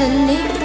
underneath